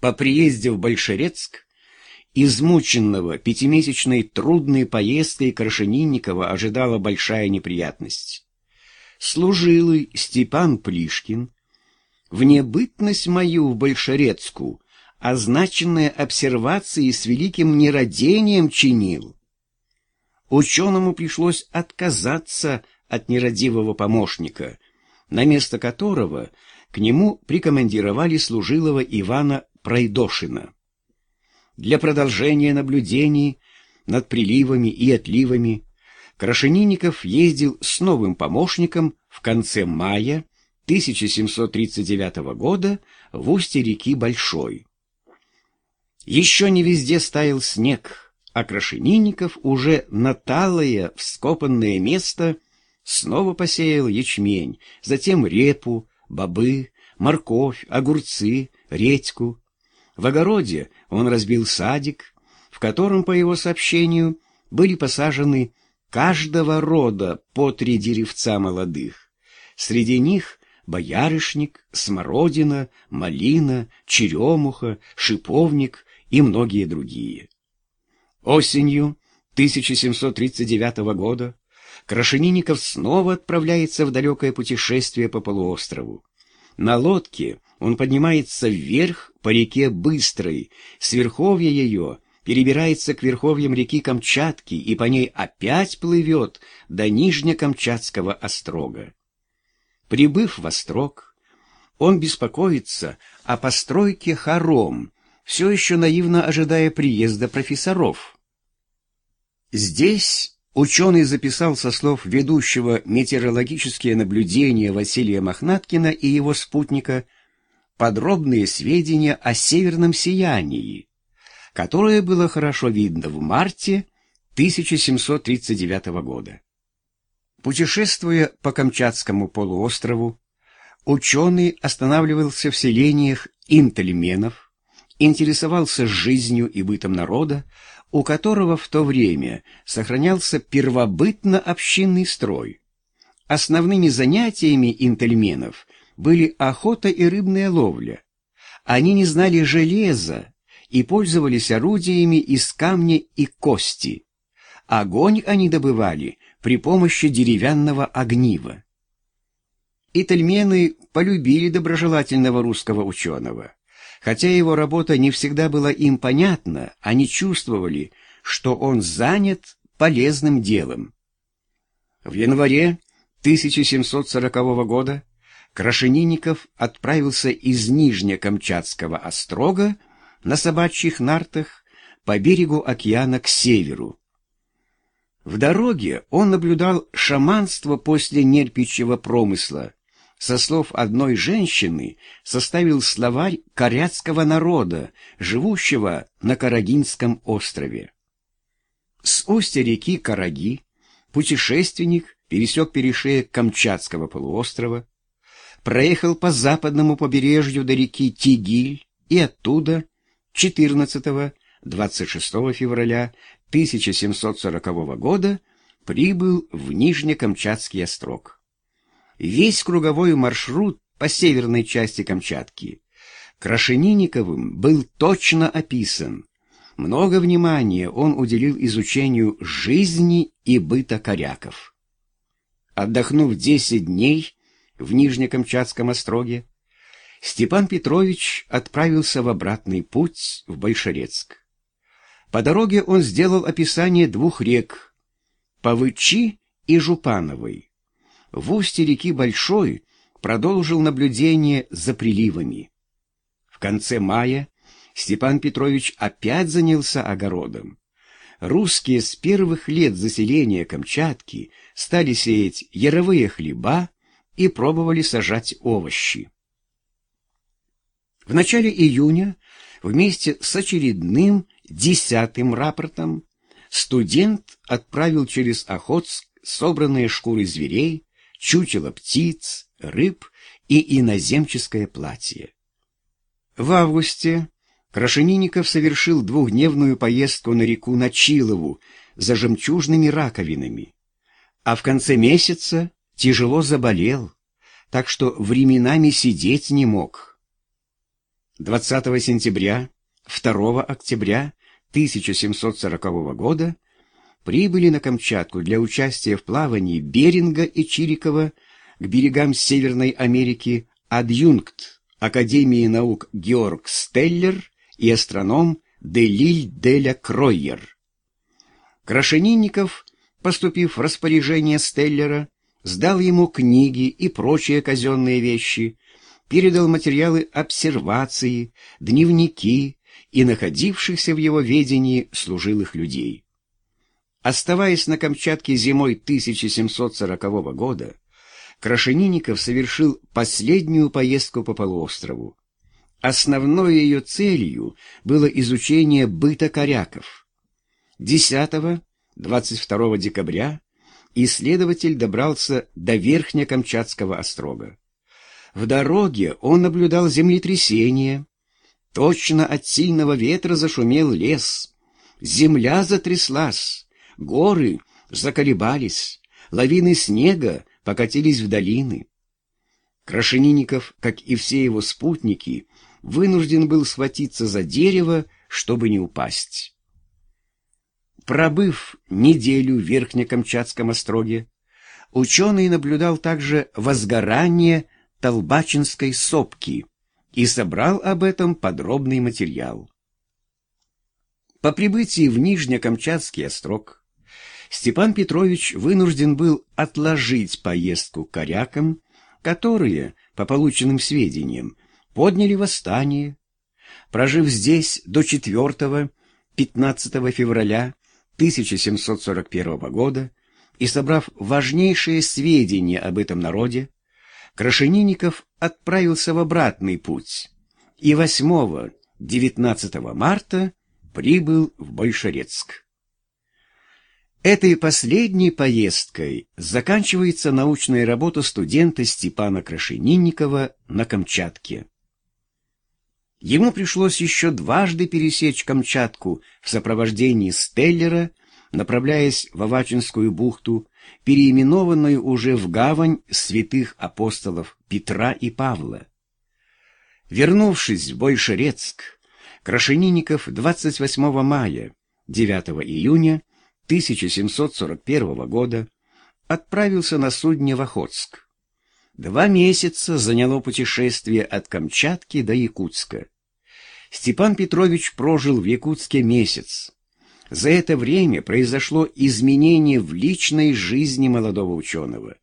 По приезде в Большерецк, измученного пятимесячной трудной поездкой Крашенинникова ожидала большая неприятность. Служилый Степан Плишкин в небытность мою в Большерецку означенные обсервации с великим нерадением чинил. Ученому пришлось отказаться от нерадивого помощника, на место которого к нему прикомандировали служилого Ивана Пройдошина. Для продолжения наблюдений над приливами и отливами Крашенинников ездил с новым помощником в конце мая 1739 года в устье реки Большой. Еще не везде стаял снег, а Крашенинников уже на талое вскопанное место снова посеял ячмень, затем репу, бобы, морковь, огурцы, редьку. В огороде он разбил садик, в котором, по его сообщению, были посажены каждого рода по три деревца молодых. Среди них боярышник, смородина, малина, черемуха, шиповник и многие другие. Осенью 1739 года Крашенинников снова отправляется в далекое путешествие по полуострову. На лодке он поднимается вверх по реке Быстрой, с верховья ее перебирается к верховьям реки Камчатки и по ней опять плывет до Нижнекамчатского острога. Прибыв в острог, он беспокоится о постройке хором, все еще наивно ожидая приезда профессоров. Здесь ученый записал со слов ведущего метеорологические наблюдения Василия Мохнаткина и его спутника подробные сведения о северном сиянии, которое было хорошо видно в марте 1739 года. Путешествуя по Камчатскому полуострову, ученый останавливался в селениях интельменов, интересовался жизнью и бытом народа, у которого в то время сохранялся первобытно-общинный строй. Основными занятиями интельменов были охота и рыбная ловля. Они не знали железа и пользовались орудиями из камня и кости. Огонь они добывали при помощи деревянного огнива. Итальмены полюбили доброжелательного русского ученого. Хотя его работа не всегда была им понятна, они чувствовали, что он занят полезным делом. В январе 1740 года Крашенинников отправился из Нижнекамчатского острога на собачьих нартах по берегу океана к северу. В дороге он наблюдал шаманство после нерпичьего промысла, со слов одной женщины составил словарь коряцкого народа, живущего на Карагинском острове. С устья реки Караги путешественник пересек перешеек Камчатского полуострова, проехал по западному побережью до реки Тигиль и оттуда 14-26 февраля 1740 года прибыл в Нижнекамчатский острог. Весь круговой маршрут по северной части Камчатки Крашенинниковым был точно описан. Много внимания он уделил изучению жизни и быта коряков. Отдохнув десять дней в Нижнекамчатском остроге, Степан Петрович отправился в обратный путь в Большерецк. По дороге он сделал описание двух рек — Павычи и Жупановой в устье реки Большой продолжил наблюдение за приливами. В конце мая Степан Петрович опять занялся огородом. Русские с первых лет заселения Камчатки стали сеять яровые хлеба и пробовали сажать овощи. В начале июня вместе с очередным десятым рапортом студент отправил через Охотск собранные шкуры зверей, чучело птиц, рыб и иноземческое платье. В августе Крашенинников совершил двухдневную поездку на реку Начилову за жемчужными раковинами, а в конце месяца тяжело заболел, так что временами сидеть не мог. 20 сентября, 2 октября 1740 года прибыли на Камчатку для участия в плавании Беринга и Чирикова к берегам Северной Америки адъюнкт Академии наук Георг Стеллер и астроном Делиль Деля Кройер. Крашенинников, поступив в распоряжение Стеллера, сдал ему книги и прочие казенные вещи, передал материалы обсервации, дневники и находившихся в его ведении служилых людей. Оставаясь на Камчатке зимой 1740 года, Крашенинников совершил последнюю поездку по полуострову. Основной ее целью было изучение быта коряков. 10-22 декабря исследователь добрался до Верхнекамчатского острога. В дороге он наблюдал землетрясение. Точно от сильного ветра зашумел лес. Земля затряслась, горы заколебались, лавины снега покатились в долины. Крашенинников, как и все его спутники, вынужден был схватиться за дерево, чтобы не упасть. Пробыв неделю в Верхнекамчатском остроге, ученый наблюдал также возгорание Толбачинской сопки и собрал об этом подробный материал. По прибытии в Нижнекамчатский острог Степан Петрович вынужден был отложить поездку к корякам, которые, по полученным сведениям, подняли восстание. Прожив здесь до 4-15 февраля 1741 года и собрав важнейшие сведения об этом народе, Крашенинников отправился в обратный путь и 8-19 марта прибыл в Большерецк. Этой последней поездкой заканчивается научная работа студента Степана Крашенинникова на Камчатке. Ему пришлось еще дважды пересечь Камчатку в сопровождении Стеллера, направляясь в Авачинскую бухту, переименованную уже в гавань святых апостолов Петра и Павла. Вернувшись в Большерецк, Крашенинников 28 мая, 9 июня 1741 года отправился на судне в Охотск. Два месяца заняло путешествие от Камчатки до Якутска. Степан Петрович прожил в Якутске месяц. За это время произошло изменение в личной жизни молодого ученого.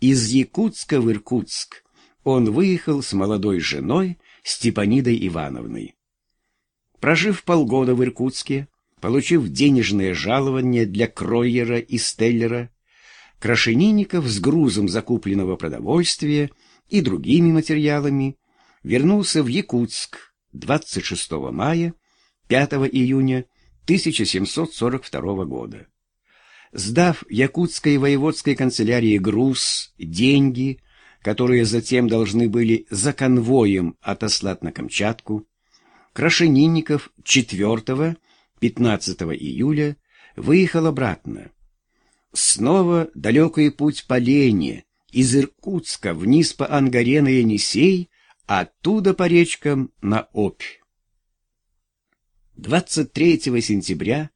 Из Якутска в Иркутск он выехал с молодой женой Степанидой Ивановной. Прожив полгода в Иркутске, получив денежное жалование для Кройера и Стеллера, Крашенинников с грузом закупленного продовольствия и другими материалами вернулся в Якутск 26 мая, 5 июня 1742 года. Сдав Якутской воеводской канцелярии груз, деньги, которые затем должны были за конвоем отослать на Камчатку, Крашенинников 4 15 июля выехал обратно. Снова далекий путь по Лене, из Иркутска вниз по Ангаре на Енисей, оттуда по речкам на Обь. 23 сентября,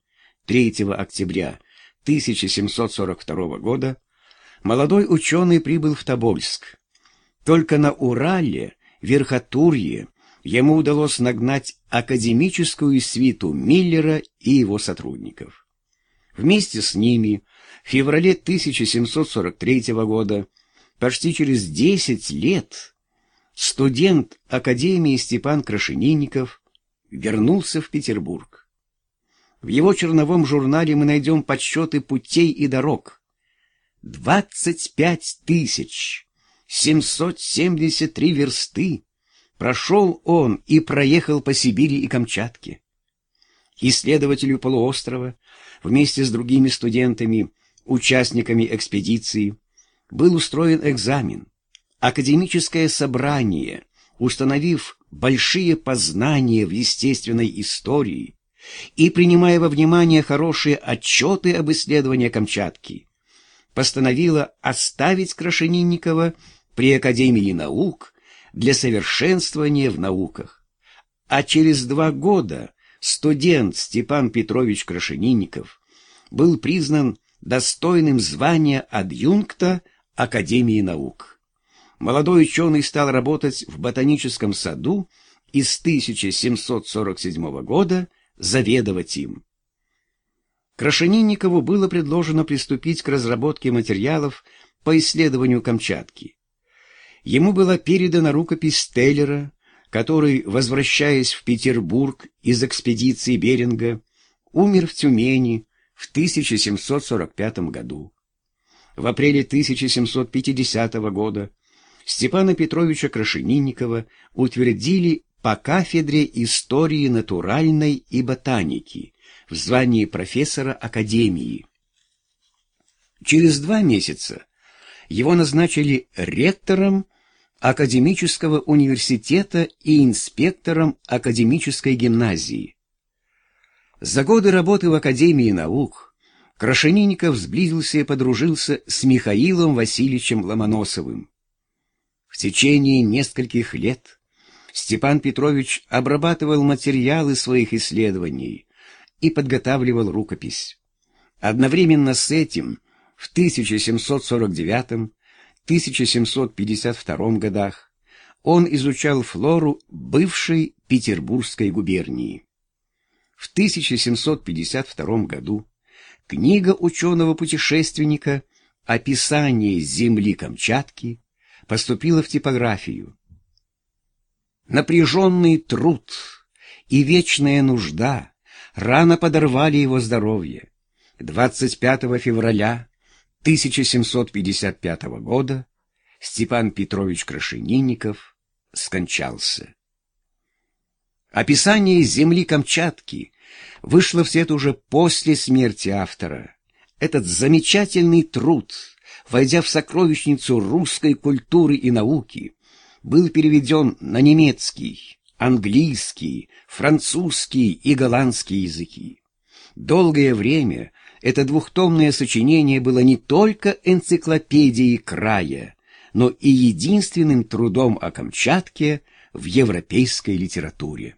3 октября 1742 года молодой ученый прибыл в Тобольск. Только на Урале, Верхотурье, ему удалось нагнать академическую свиту Миллера и его сотрудников. Вместе с ними в феврале 1743 года, почти через 10 лет, студент Академии Степан Крашенинников вернулся в Петербург. В его черновом журнале мы найдем подсчеты путей и дорог. 25 тысяч 773 версты Прошел он и проехал по Сибири и Камчатке. Исследователю полуострова вместе с другими студентами, участниками экспедиции, был устроен экзамен. Академическое собрание, установив большие познания в естественной истории и принимая во внимание хорошие отчеты об исследовании Камчатки, постановило оставить Крашенинникова при Академии наук для совершенствования в науках, а через два года студент Степан Петрович Крашенинников был признан достойным звания адъюнкта Академии наук. Молодой ученый стал работать в ботаническом саду и с 1747 года заведовать им. Крашенинникову было предложено приступить к разработке материалов по исследованию Камчатки. Ему была передана рукопись Стеллера, который, возвращаясь в Петербург из экспедиции Беринга, умер в Тюмени в 1745 году. В апреле 1750 года Степана Петровича Крашенинникова утвердили по кафедре истории натуральной и ботаники в звании профессора Академии. Через два месяца его назначили ректором Академического университета и инспектором Академической гимназии. За годы работы в Академии наук Крашенинников сблизился и подружился с Михаилом Васильевичем Ломоносовым. В течение нескольких лет Степан Петрович обрабатывал материалы своих исследований и подготавливал рукопись. Одновременно с этим в 1749-1752 годах он изучал флору бывшей Петербургской губернии. В 1752 году книга ученого-путешественника «Описание земли Камчатки» поступила в типографию. Напряженный труд и вечная нужда рано подорвали его здоровье. 25 февраля 1755 года Степан Петрович Крашенинников скончался. Описание земли Камчатки вышло в свет уже после смерти автора. Этот замечательный труд, войдя в сокровищницу русской культуры и науки, был переведен на немецкий, английский, французский и голландский языки. Долгое время это двухтомное сочинение было не только энциклопедией края, но и единственным трудом о Камчатке в европейской литературе.